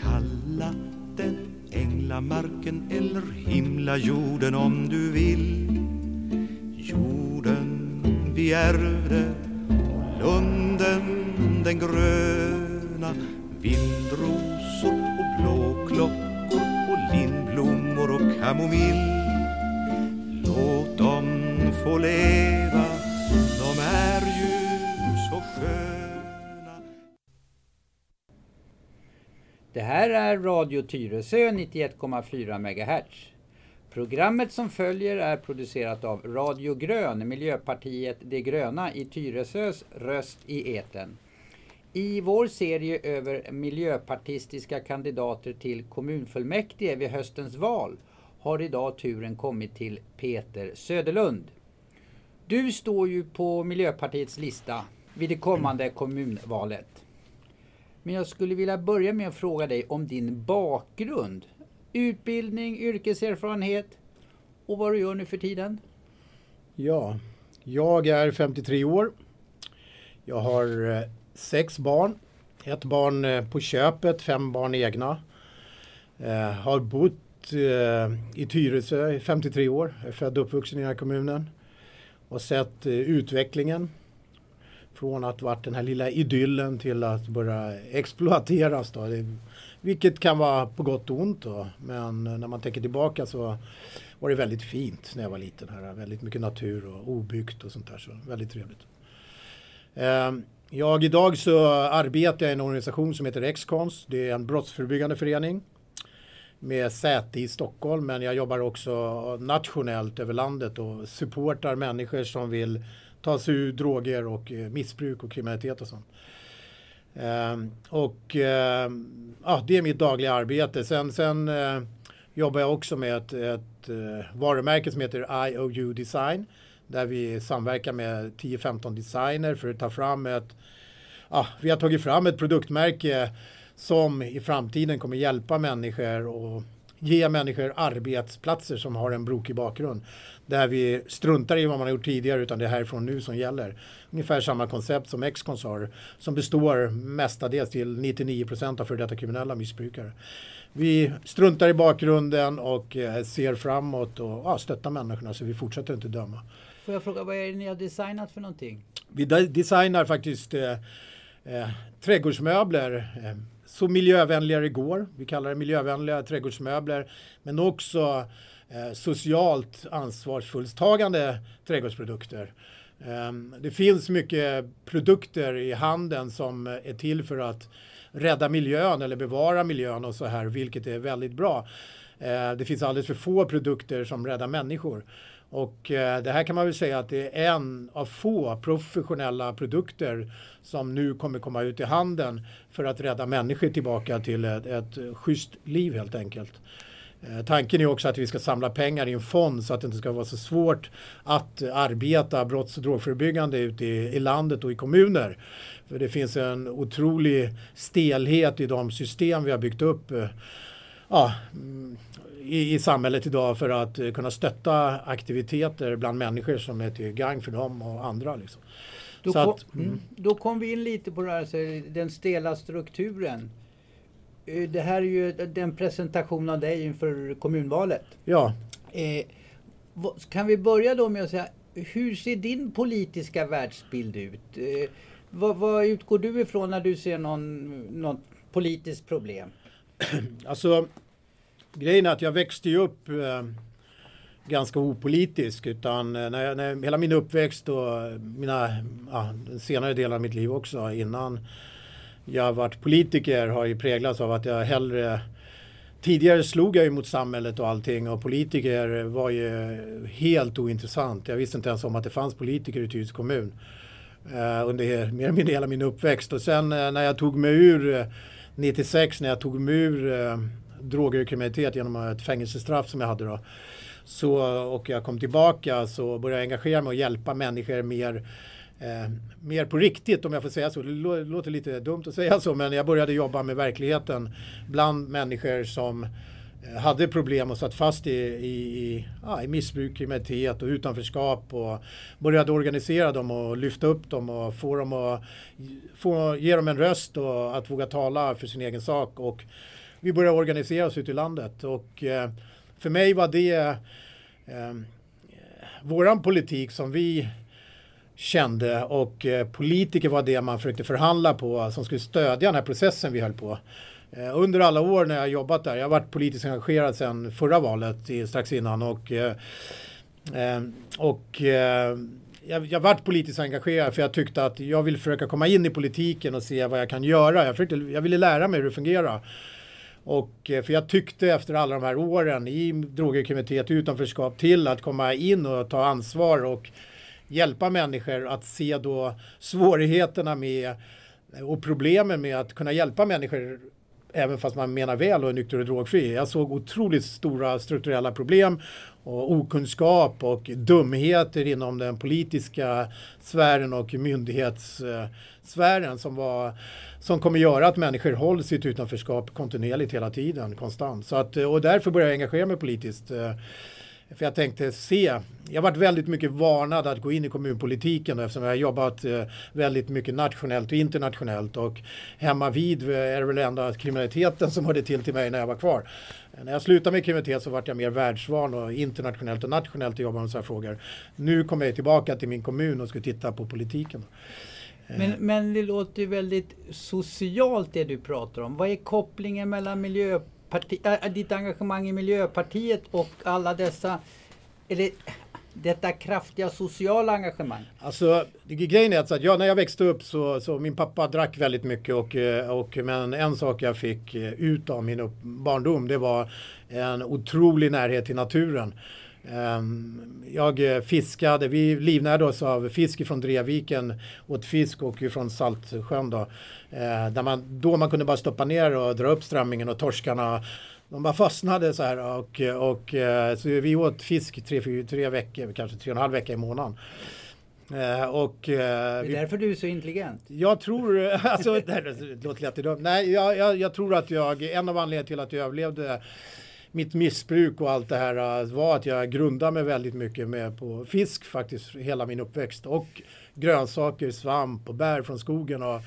Kalla den änglamarken eller himla jorden om du vill. Jorden vi ärvde och lunden den gröna Vildrosor och blåklockor och lindblommor och kamomill. Låt dem få leva, Det här är Radio Tyresö 91,4 MHz. Programmet som följer är producerat av Radio Grön, Miljöpartiet De gröna i Tyresös röst i eten. I vår serie över miljöpartistiska kandidater till kommunfullmäktige vid höstens val har idag turen kommit till Peter Söderlund. Du står ju på Miljöpartiets lista vid det kommande kommunvalet. Men jag skulle vilja börja med att fråga dig om din bakgrund. Utbildning, yrkeserfarenhet och vad du gör nu för tiden? Ja, jag är 53 år. Jag har eh, sex barn. Ett barn eh, på köpet, fem barn egna. Eh, har bott eh, i Tyresö i 53 år. Jag är född och uppvuxen i den här kommunen. Och sett eh, utvecklingen. Från att varit den här lilla idyllen till att börja exploateras. Då. Det, vilket kan vara på gott och ont. Då. Men eh, när man tänker tillbaka så var det väldigt fint när jag var liten. här. Väldigt mycket natur och obyggt och sånt där. Så väldigt trevligt. Ehm, jag idag så arbetar jag i en organisation som heter Excons. Det är en brottsförebyggande förening med säte i Stockholm. Men jag jobbar också nationellt över landet och supportar människor som vill ta sig ur droger och eh, missbruk och kriminalitet och sånt. Ehm, och ehm, ja, det är mitt dagliga arbete. Sen, sen eh, jobbar jag också med ett, ett eh, varumärke som heter IOU Design. Där vi samverkar med 10-15 designer för att ta fram ett ja, vi har tagit fram ett produktmärke som i framtiden kommer hjälpa människor och ge människor arbetsplatser som har en brokig bakgrund. Där vi struntar i vad man har gjort tidigare utan det är härifrån nu som gäller. Ungefär samma koncept som Excons har som består mestadels till 99 procent av före detta kriminella missbrukare. Vi struntar i bakgrunden och eh, ser framåt och ja, stöttar människorna så vi fortsätter inte döma. Får jag fråga, vad är det ni har designat för någonting? Vi de- designar faktiskt eh, eh, trädgårdsmöbler eh, så miljövänligare det går. Vi kallar det miljövänliga trädgårdsmöbler. Men också eh, socialt ansvarsfulltagande trädgårdsprodukter. Eh, det finns mycket produkter i handeln som eh, är till för att rädda miljön eller bevara miljön och så här, vilket är väldigt bra. Eh, det finns alldeles för få produkter som räddar människor. Och eh, det här kan man väl säga att det är en av få professionella produkter som nu kommer komma ut i handeln för att rädda människor tillbaka till ett, ett schysst liv helt enkelt. Eh, tanken är också att vi ska samla pengar i en fond så att det inte ska vara så svårt att arbeta brotts och drogförebyggande ute i, i landet och i kommuner. För det finns en otrolig stelhet i de system vi har byggt upp eh, ja, mm, i, i samhället idag för att eh, kunna stötta aktiviteter bland människor som är till gagn för dem och andra. Liksom. Då, Så kom, att, mm. då kom vi in lite på det här, så den stela strukturen. Eh, Det här är ju den presentation av dig inför kommunvalet. Ja, Eh, kan vi börja då med att säga, hur ser din politiska världsbild ut? Eh, vad, vad utgår du ifrån när du ser någon, något politiskt problem? alltså grejen är att jag växte ju upp eh, ganska opolitisk utan eh, när jag, när hela min uppväxt och mina ja, senare delar av mitt liv också innan jag varit politiker har ju präglats av att jag hellre Tidigare slog jag ju mot samhället och allting och politiker var ju helt ointressant. Jag visste inte ens om att det fanns politiker i Tyresö kommun eh, under mer eller mindre hela min uppväxt. Och sen eh, när jag tog mig ur eh, 96 när jag tog mig ur eh, droger och kriminalitet genom ett fängelsestraff som jag hade då. Så, och jag kom tillbaka så började jag engagera mig och hjälpa människor mer Eh, mer på riktigt om jag får säga så. Det låter lite dumt att säga så men jag började jobba med verkligheten bland människor som eh, hade problem och satt fast i, i, i, ja, i missbruk, kriminalitet och utanförskap och började organisera dem och lyfta upp dem och få dem att få, ge dem en röst och att våga tala för sin egen sak. Och vi började organisera oss ute i landet och eh, för mig var det eh, eh, våran politik som vi kände och eh, politiker var det man försökte förhandla på som skulle stödja den här processen vi höll på. Eh, under alla år när jag jobbat där, jag har varit politiskt engagerad sedan förra valet strax innan och, eh, eh och eh, jag, jag varit politiskt engagerad för jag tyckte att jag vill försöka komma in i politiken och se vad jag kan göra. Jag, försökte, jag ville lära mig hur det fungerar. Och, eh, för jag tyckte efter alla de här åren i droger, utanförskap till att komma in och ta ansvar och hjälpa människor att se då svårigheterna med och problemen med att kunna hjälpa människor även fast man menar väl och är nykter och drogfri. Jag såg otroligt stora strukturella problem och okunskap och dumheter inom den politiska sfären och myndighetssfären som, var, som kommer göra att människor hålls i ett utanförskap kontinuerligt hela tiden, konstant. Så att, och därför började jag engagera mig politiskt. För jag tänkte se, jag varit väldigt mycket varnad att gå in i kommunpolitiken eftersom jag har jobbat eh, väldigt mycket nationellt och internationellt och hemma vid är det väl ändå kriminaliteten som hörde till till mig när jag var kvar. När jag slutade med kriminalitet så vart jag mer världsvan och internationellt och nationellt att jobba med sådana frågor. Nu kommer jag tillbaka till min kommun och ska titta på politiken. Men, men det låter ju väldigt socialt det du pratar om. Vad är kopplingen mellan miljö parti, äh, äh, ditt engagemang i Miljöpartiet och alla dessa, eller detta kraftiga sociala engagemang? Alltså, grejen är alltså att jag, när jag växte upp så, så min pappa drack väldigt mycket och, eh, och men en sak jag fick eh, ut av min barndom det var en otrolig närhet till naturen. Ehm, jag fiskade, vi livnärde oss av fisk från Dreviken, åt fisk och från Saltsjön då. Eh, där man, då man kunde bara stoppa ner och dra upp strömmingen och torskarna de bara fastnade så här och, och eh, så vi åt fisk tre, fyra, tre veckor, kanske tre och en halv vecka i månaden. Eh, och, det är vi, därför du är så intelligent. Jag tror, alltså det, låter jättedumt. Nej, jag, jag, jag, tror att jag, en av anledningarna till att jag överlevde mitt missbruk och allt det här äh, var att jag grundade mig väldigt mycket med på fisk faktiskt hela min uppväxt och grönsaker, svamp och bär från skogen. Och,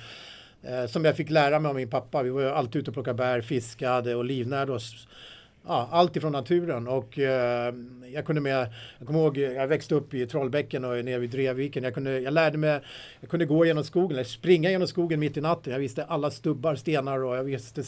eh, som jag fick lära mig av min pappa. Vi var alltid ute och plockade bär, fiskade och livnärde oss. Ja, allt ifrån naturen och eh, jag kunde med, jag kommer ihåg, jag växte upp i Trollbäcken och nere vid Drevviken. Jag kunde, jag lärde mig, jag kunde gå genom skogen, eller springa genom skogen mitt i natten. Jag visste alla stubbar, stenar och jag visste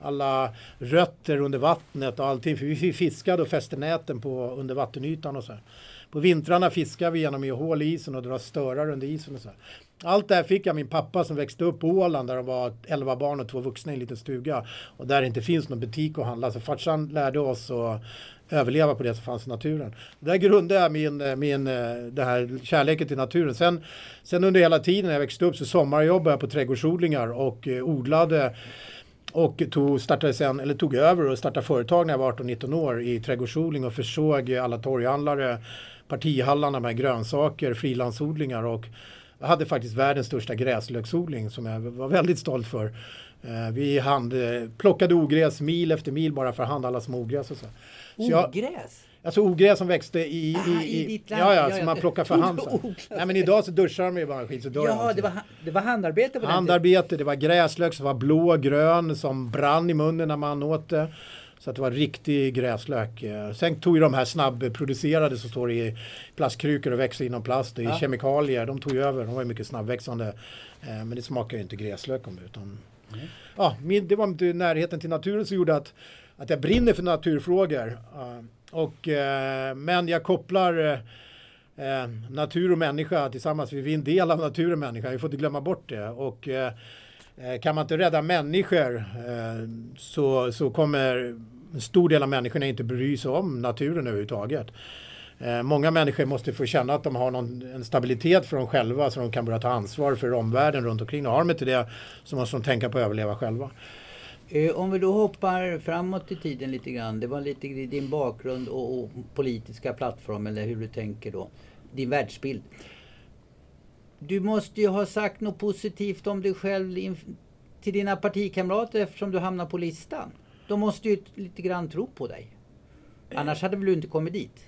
alla rötter under vattnet och allting. För vi fiskade och fäste näten på under vattenytan och så här. På vintrarna fiskade vi genom hål i isen och dra störar under isen och så här. Allt det här fick jag min pappa som växte upp på Åland där de var 11 barn och två vuxna i en liten stuga. Och där det inte finns någon butik att handla. Så farsan lärde oss att överleva på det som fanns i naturen. Där grundade jag min, min, det här kärleken till naturen. Sen, sen under hela tiden när jag växte upp så sommarjobbade jag på trädgårdsodlingar och eh, odlade och tog, startade sen, eller tog över och startade företag när jag var 18-19 år i trädgårdsodling och försåg alla torghandlare, partihallarna med grönsaker, frilansodlingar och jag hade faktiskt världens största gräslöksodling som jag var väldigt stolt för. Eh, vi hand, eh, plockade ogräs mil efter mil bara för att handla alla små ogräs och så. så ogräs? Alltså ogräs som växte i... i, ah, i, i ja, ja, som man plockar för hand. Nej, men idag så duschar de ju bara skit så dör Ja, det var, det var handarbete på Handarbete, den det var gräslök som var blå och grön som brann i munnen när man åt det. Så att det var riktig gräslök. Sen tog ju de här snabbproducerade som står i plastkrukor och växer inom plast. I ja. kemikalier, de tog ju över. De var ju mycket snabbväxande. Eh, men det smakar ju inte gräslök om utan mm. ja, Det var närheten till naturen som gjorde att, att jag brinner för naturfrågor. Eh, och, men jag kopplar eh, natur och människa tillsammans. Vi är en del av natur och människa. Vi får inte glömma bort det. Och, eh, eh, kan man inte rädda människor så, så kommer en stor del av människorna inte bry sig om naturen överhuvudtaget. Många människor måste få känna att de har någon, en stabilitet för dem själva så de kan börja ta ansvar för omvärlden runt omkring. Och har de inte det så måste de tänka på att överleva själva. Eh, om vi då hoppar framåt i tiden lite grann. Det var lite din bakgrund och, och politiska plattform eller hur du tänker då. Din världsbild. Du måste ju ha sagt något positivt om dig själv till dina partikamrater eftersom du hamnar på listan. De måste ju lite grann tro på dig. Annars hade väl du inte kommit dit?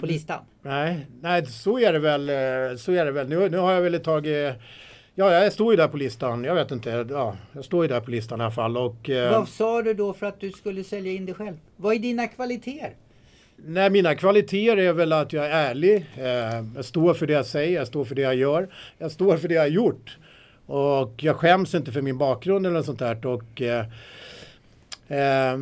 På listan? Nej, nej så är det väl. eh, Så är det väl. Nu, nu har jag väl tagit... Ja, jag står ju där på listan. Jag vet inte. Ja, jag står ju där på listan i alla fall. Och, eh, Vad sa du då för att du skulle sälja in dig själv? Vad är dina kvaliteter? Nej, mina kvaliteter är väl att jag är ärlig. Eh, jag står för det jag säger, jag står för det jag gör. Jag står för det jag har gjort. Och jag skäms inte för min bakgrund eller något sånt där. Och, eh, eh,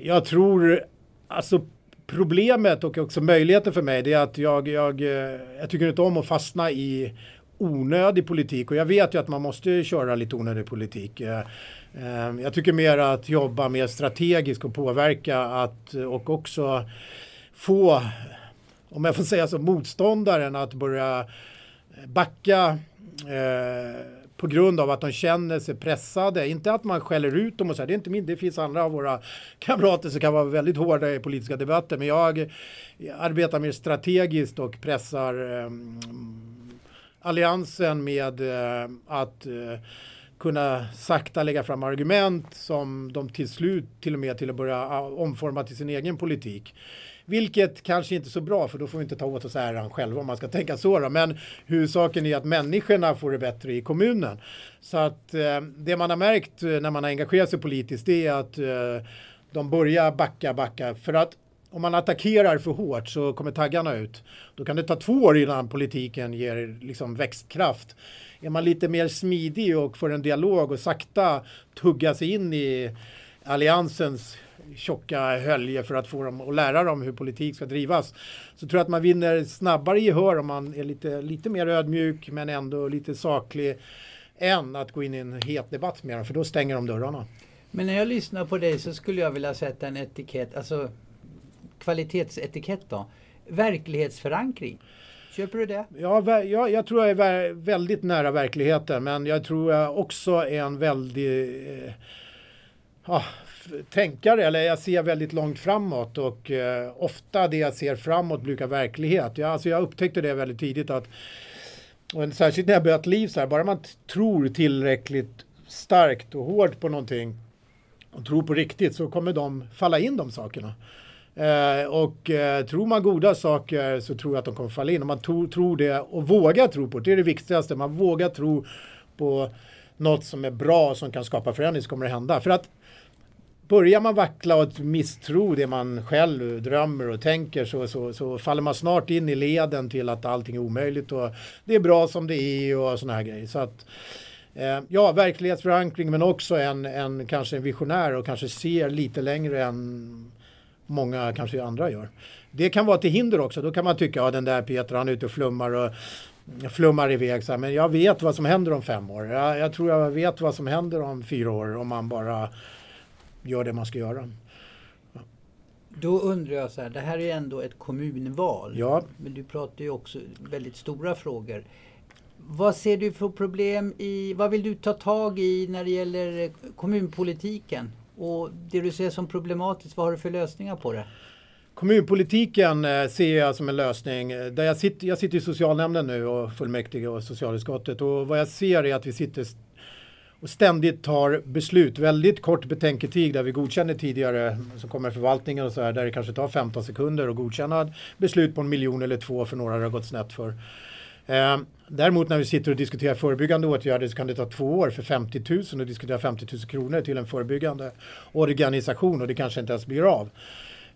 jag tror, alltså problemet och också möjligheten för mig det är att jag, jag, eh, jag tycker inte om att fastna i onödig politik och jag vet ju att man måste köra lite onödig politik. Eh, eh, jag tycker mer att jobba mer strategiskt och påverka att, och också få, om jag får säga så, motståndaren att börja backa eh, på grund av att de känner sig pressade. Inte att man skäller ut dem och så här, det är inte min, det finns andra av våra kamrater som kan vara väldigt hårda i politiska debatter. Men jag, jag arbetar mer strategiskt och pressar eh, alliansen med eh, att eh, kunna sakta lägga fram argument som de till slut till och med till att börja ah, omforma till sin egen politik. Vilket kanske inte är så bra för då får vi inte ta åt oss äran själva om man ska tänka så. Då. Men huvudsaken är att människorna får det bättre i kommunen. Så att eh, det man har märkt eh, när man har engagerat sig politiskt det är att eh, de börjar backa, backa. För att om man attackerar för hårt så kommer taggarna ut. Då kan det ta två år innan politiken ger liksom växtkraft. Är man lite mer smidig och får en dialog och sakta tugga sig in i alliansens tjocka hölje för att få dem att lära dem hur politik ska drivas. Så tror jag att man vinner snabbare gehör om man är lite, lite mer ödmjuk men ändå lite saklig än att gå in i en het debatt med dem för då stänger de dörrarna. Men när jag lyssnar på dig så skulle jag vilja sätta en etikett, alltså kvalitetsetikett då. Verklighetsförankring. Köper du det? Ja, jag, jag tror jag är väldigt nära verkligheten men jag tror jag också är en väldig eh, ah, tänkare eller jag ser väldigt långt framåt och eh, ofta det jag ser framåt brukar verklighet. Jag, alltså jag upptäckte det väldigt tidigt att och särskilt när jag börjat liv så här, bara man tror tillräckligt starkt och hårt på någonting och tror på riktigt så kommer de falla in de sakerna. Eh, och eh, tror man goda saker så tror jag att de kommer falla in. Om man to- tror det och vågar tro på det, det är det viktigaste. Man vågar tro på något som är bra som kan skapa förändring så kommer det hända. För att börjar man vackla och misstro det man själv drömmer och tänker så, så, så faller man snart in i leden till att allting är omöjligt och det är bra som det är och sådana här grejer. Så att, eh, ja, verklighetsförankring men också en, en kanske en visionär och kanske ser lite längre än många kanske andra gör. Det kan vara till hinder också. Då kan man tycka, ja den där Peter han är ute och flummar och flummar iväg. Så här. Men jag vet vad som händer om fem år. Jag, jag tror jag vet vad som händer om fyra år om man bara gör det man ska göra. Då undrar jag så här, det här är ändå ett kommunval. Ja. Men du pratar ju också väldigt stora frågor. Vad ser du för problem i, vad vill du ta tag i när det gäller kommunpolitiken? Och det du ser som problematiskt, vad har du för lösningar på det? Kommunpolitiken eh, ser jag som en lösning. Eh, där jag, sitter, jag sitter i socialnämnden nu och fullmäktige och socialutskottet och vad jag ser är att vi sitter och ständigt tar beslut. Väldigt kort betänketid där vi godkänner tidigare som kommer förvaltningen och så här där det kanske tar 15 sekunder att godkänna beslut på en miljon eller två för några det har gått snett för. Eh, däremot när vi sitter och diskuterar förebyggande åtgärder så kan det ta två år för 50 000 och diskutera 50 000 kronor till en förebyggande organisation och det kanske inte ens blir av.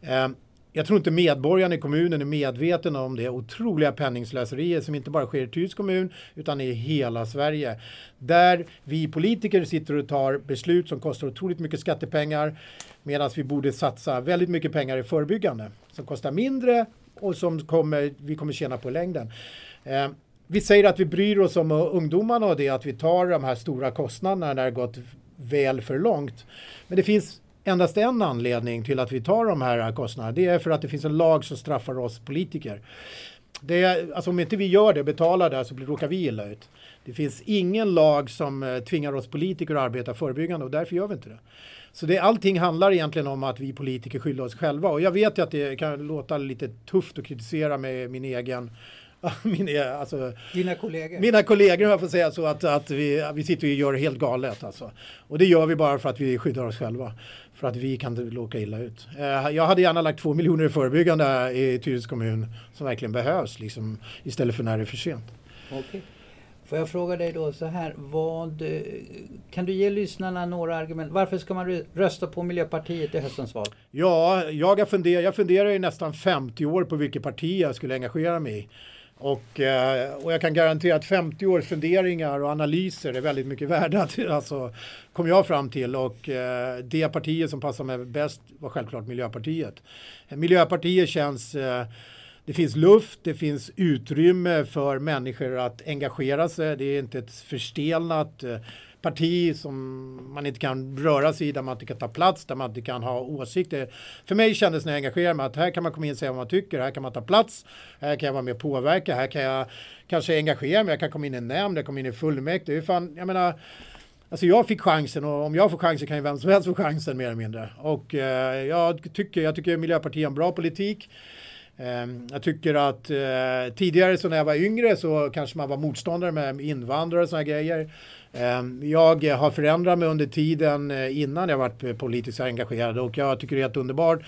Eh, jag tror inte medborgarna i kommunen är medvetna om det otroliga penningslöseriet som inte bara sker i Tyrs kommun utan i hela Sverige. Där vi politiker sitter och tar beslut som kostar otroligt mycket skattepengar medan vi borde satsa väldigt mycket pengar i förebyggande som kostar mindre och som kommer, vi kommer tjäna på i längden. Eh, vi säger att vi bryr oss om eh, ungdomarna och det att vi tar de här stora kostnaderna när det gått väl för långt. Men det finns endast en anledning till att vi tar de här eh, kostnaderna. Det är för att det finns en lag som straffar oss politiker. Det är, alltså om inte vi gör det, betalar det, så råkar vi illa ut. Det finns ingen lag som eh, tvingar oss politiker att arbeta förebyggande och därför gör vi inte det. Så det, allting handlar egentligen om att vi politiker skyller oss själva. Och jag vet ju att det kan låta lite tufft att kritisera med min egen min, alltså, Dina kollegor? Mina kollegor, om jag får säga så, att, att vi, vi sitter och gör det helt galet. Alltså. Och det gör vi bara för att vi skyddar oss själva. För att vi kan råka illa ut. Eh, jag hade gärna lagt två miljoner i förebyggande i Tyresö kommun som verkligen behövs, liksom, istället för när det är för sent. Okay. Får jag fråga dig då så här, vad, eh, kan du ge lyssnarna några argument? Varför ska man rösta på Miljöpartiet i höstens val? Ja, jag, funderar, jag funderar i nästan 50 år på vilket parti jag skulle engagera mig i. Och, eh, och jag kan garantera att 50 års funderingar och analyser är väldigt mycket värda. Alltså, kom jag fram till och eh, det partiet som passar mig bäst var självklart Miljöpartiet. Miljöpartiet känns det finns luft, det finns utrymme för människor att engagera sig. Det är inte ett förstelnat eh, parti som man inte kan röra sig i, där man inte kan ta plats, där man inte kan ha åsikter. För mig kändes när jag engagerade mig att här kan man komma in och säga vad man tycker, här kan man ta plats, här kan jag vara med och påverka, här kan jag kanske engagera mig, jag kan komma in i en nämnd, jag kommer in i fullmäktige. Fan, jag menar, Alltså jag fick chansen och om jag får chansen kan ju vem som helst få chansen mer eller mindre. Och eh, jag, tycker, jag tycker Miljöpartiet har en bra politik. Ehm, jag tycker att eh, tidigare så när jag var yngre så kanske man var motståndare med invandrare och sådana grejer. Ehm, jag har förändrat mig under tiden eh, innan jag varit eh, politiskt engagerad och jag tycker det är helt underbart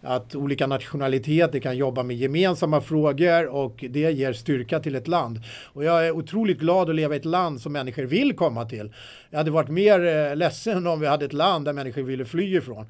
att olika nationaliteter kan jobba med gemensamma frågor och det ger styrka till ett land. Och jag är otroligt glad att leva i ett land som människor vill komma till. Jag hade varit mer eh, ledsen om vi hade ett land där människor ville fly ifrån.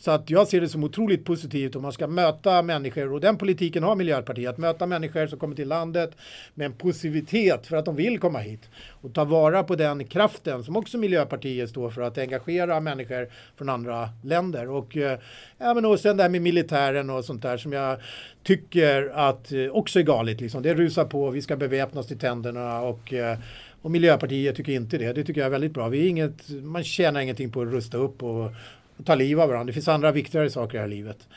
Så att jag ser det som otroligt positivt om man ska möta människor och den politiken har Miljöpartiet. Att möta människor som kommer till landet med en positivitet för att de vill komma hit. Och ta vara på den kraften som också Miljöpartiet står för att engagera människor från andra länder. Och, eh, ja, men och sen det här med militären och sånt där som jag tycker att eh, också är galet. Liksom. Det rusar på, vi ska beväpna oss till tänderna och eh, och Miljöpartiet tycker inte det. Det tycker jag är väldigt bra. Vi är inget, man tjänar ingenting på att rusta upp och och ta liv av varandra. Det finns andra viktigare saker i det här livet.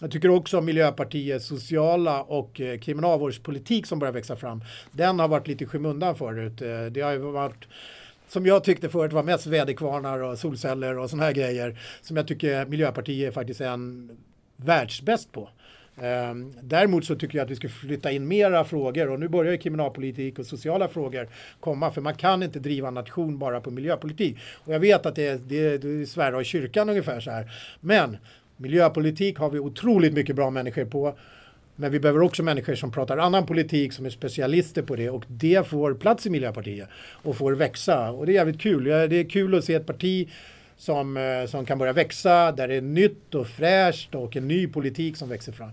Jag tycker också om Miljöpartiets sociala och eh, kriminalvårdspolitik som börjar växa fram. Den har varit lite i skymundan förut. Eh, det har ju varit som jag tyckte förut var mest väderkvarnar och solceller och sådana här grejer som jag tycker Miljöpartiet faktiskt är en världsbäst på. Ehm, däremot så tycker jag att vi ska flytta in mera frågor och nu börjar ju kriminalpolitik och sociala frågor komma för man kan inte driva en nation bara på miljöpolitik. Och jag vet att det är, det, det är svära i kyrkan ungefär så här. Men miljöpolitik har vi otroligt mycket bra människor på. Men vi behöver också människor som pratar annan politik som är specialister på det och det får plats i Miljöpartiet och får växa och det är jävligt kul. Det är kul att se ett parti som, eh, som kan börja växa, där det är nytt och fräscht och en ny politik som växer fram.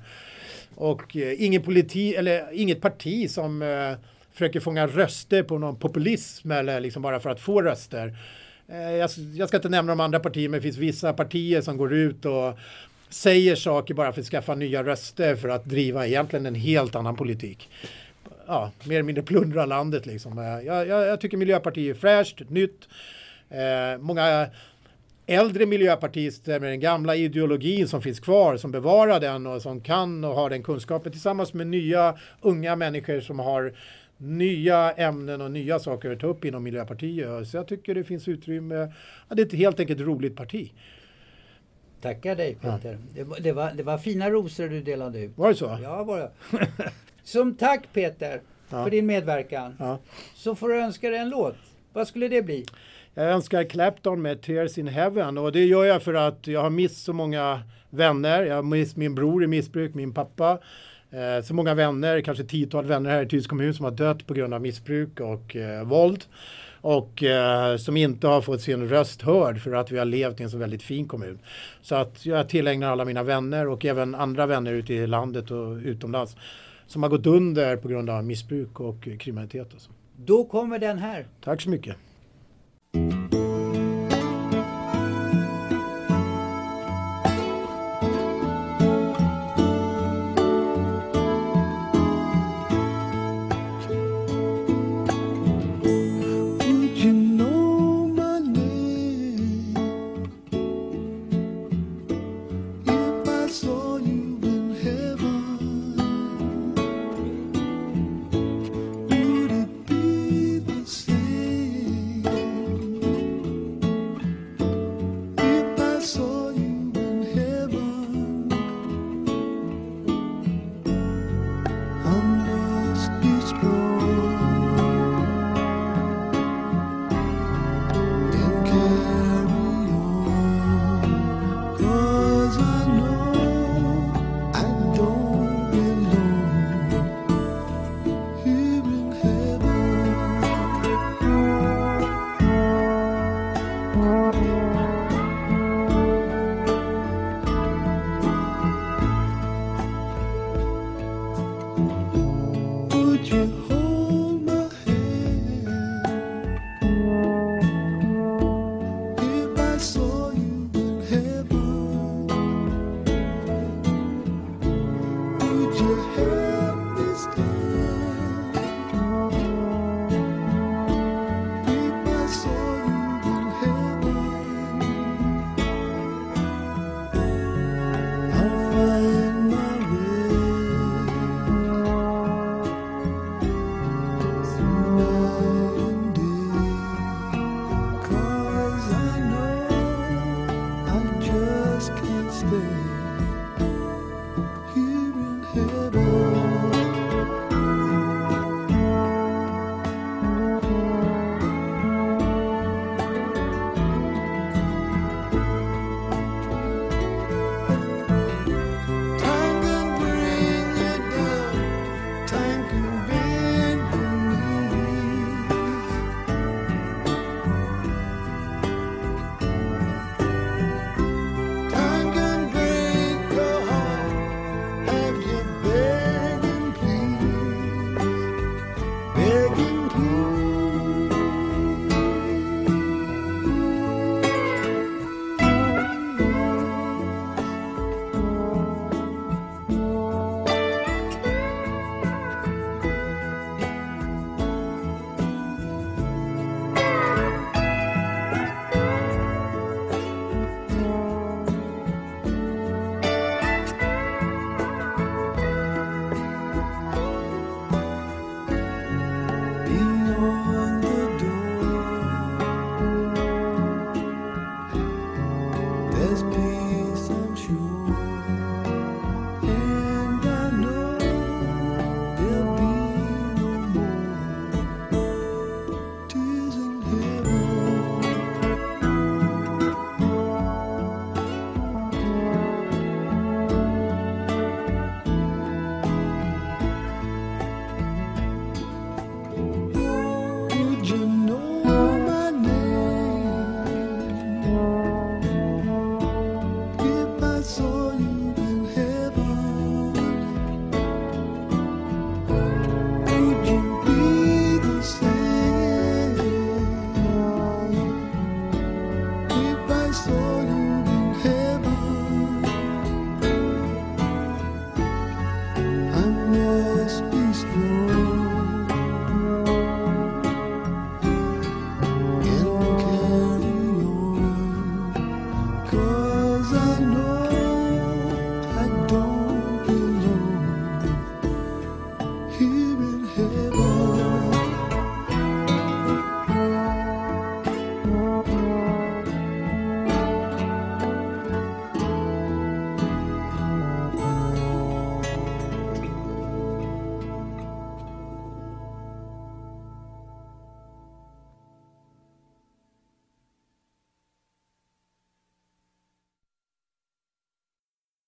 Och eh, ingen politi eller inget parti som eh, försöker fånga röster på någon populism eller liksom bara för att få röster. Eh, jag, jag, ska inte nämna de andra partierna, men det finns vissa partier som går ut och säger saker bara för att skaffa nya röster för att driva egentligen en helt annan politik. Ja, mer eller mindre plundra landet liksom. Eh, jag, jag, jag tycker Miljöpartiet är fräscht, nytt. Eh, många äldre miljöpartister med den gamla ideologin som finns kvar, som bevarar den och som kan och har den kunskapen tillsammans med nya unga människor som har nya ämnen och nya saker att ta upp inom Miljöpartiet. Så jag tycker det finns utrymme. Ja, det är ett helt enkelt roligt parti. Tackar dig Peter. Ja. Det, det, var, det var fina rosor du delade ut. Var det så? Ja, var det. Som tack Peter ja. för din medverkan ja. så får du önska dig en låt. Vad skulle det bli? Jag önskar Clapton med Tears in Heaven och det gör jag för att jag har mist så många vänner. Jag har mist min bror i missbruk, min pappa. Eh, så många vänner, kanske tiotal vänner här i Tyresö kommun som har dött på grund av missbruk och eh, våld. Och eh, som inte har fått sin röst hörd för att vi har levt i en så väldigt fin kommun. Så att jag tillägnar alla mina vänner och även andra vänner ute i landet och utomlands som har gått under på grund av missbruk och kriminalitet. Alltså. Då kommer den här. Tack så mycket. Thank you.